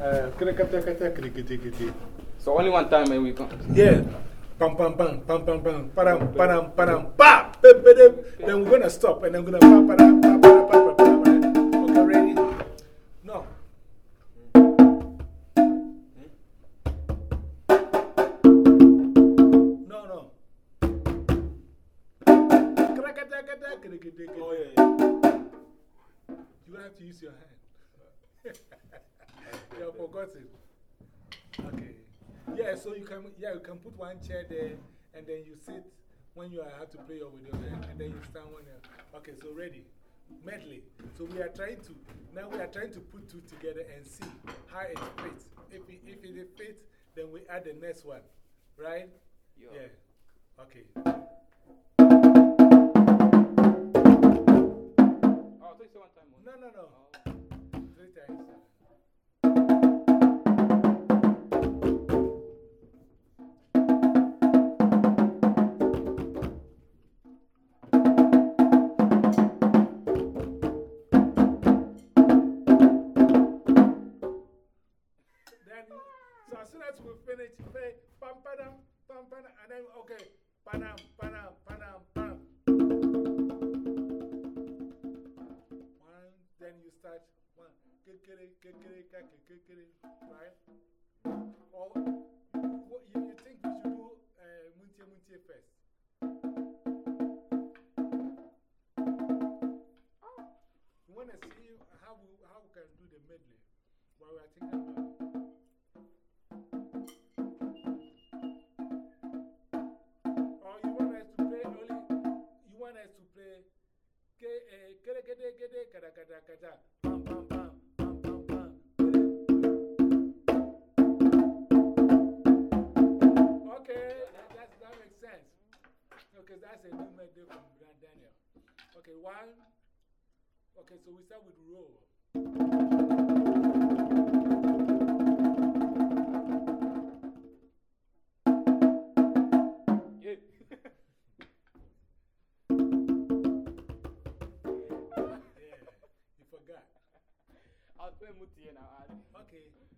Eh, so only one time and we come. Yeah. Pam, pam, pam, pam, pam, pam, padam, padam, padam, pa! Then we're going to stop and then we're going to pa, padam, pa, padam, pa, padam, padam. Okay, ready? No. No, no. Oh, yeah, yeah. You have to use your hand. Have forgotten. Okay. Yeah, so you can, yeah, you can put one chair there and then you sit when you have to play your video and then you stand one there. Okay, so ready. Medley. So we are trying to, now we are trying to put two together and see how it fits. If it, if it fits, then we add the next one. Right? Yeah. Okay. Finish, play pam padam, pam padam, and then, okay, padam, padam, padam, pam. One, then you start one, kekere, kekere, kake, kekere, right? Or what, you, you think we should do uh, muntie muntie first? We want to see how we, how we can do the medley while we are thinking about it. That's a new medley from Grand Daniel. Okay, one. Okay, so we start with roll. Yeah. Yeah, you forgot. I'll play Muti now. Okay.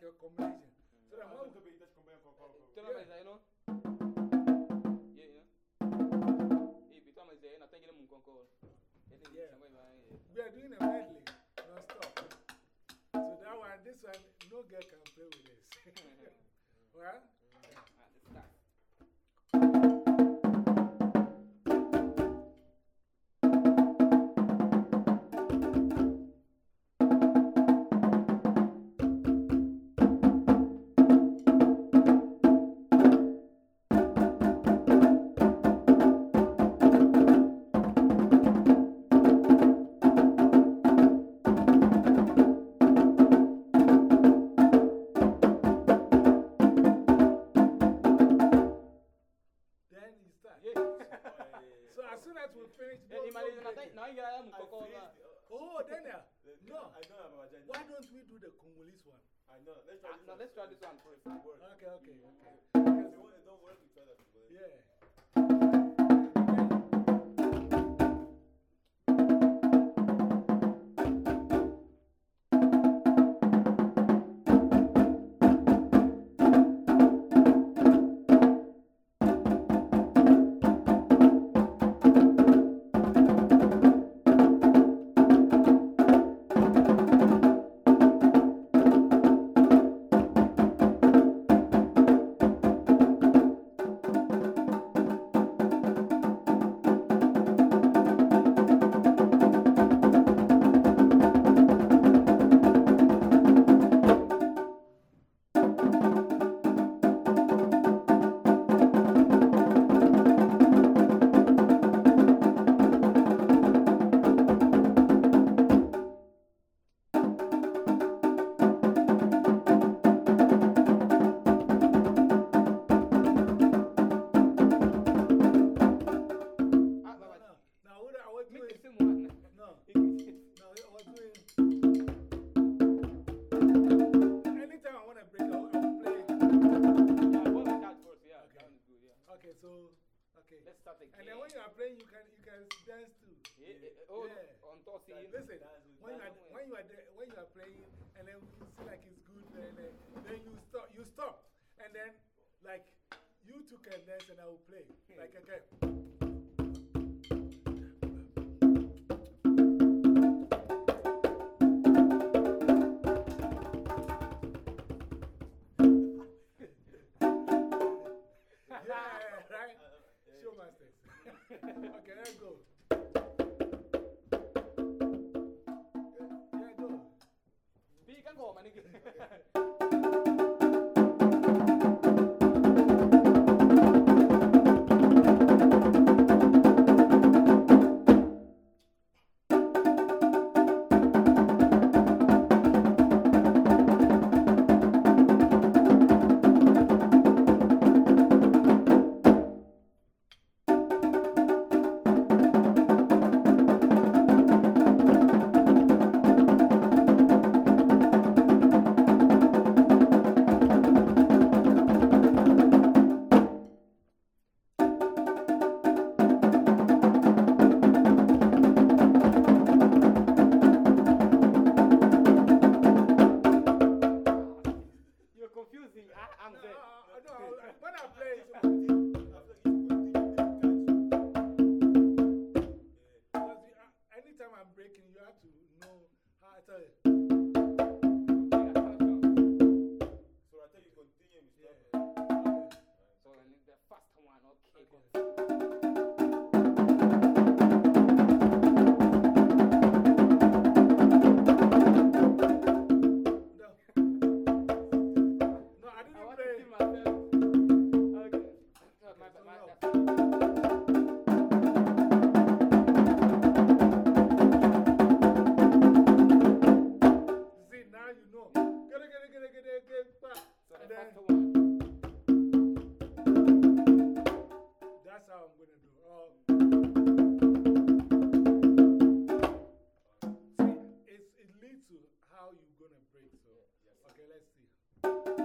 So that's like a combination. So that when we. Tell me, you know? Yeah, yeah. Hey, be Thomas, I think you're Yeah. We are doing a medley, non stop. So that one, this one, no girl can play with this. well, finish. Eh, oh, Daniel. Uh, no. I don't have. Why don't we do the Congolese one? I know. Let's ah, try this one. Let's try this one first. Okay, okay, okay. Want, don't work. Yeah. Okay. Let's start again. And then when you are playing, you can, you can dance too. Eh, eh, oh, Yeah. on top, Listen, when you, are, when, you are there, when you are playing and then you see like it's good, and then, then you stop, you stop. And then, like, you two can dance and I will play. Like, okay. Confusing. I, I'm No, no, when I play, I feel like you continue to catch. because you, uh, anytime I'm breaking, you have to know how I tell you. So I tell you continue, we stop. Okay. So, I need the first one. Okay, go. Okay, let's see.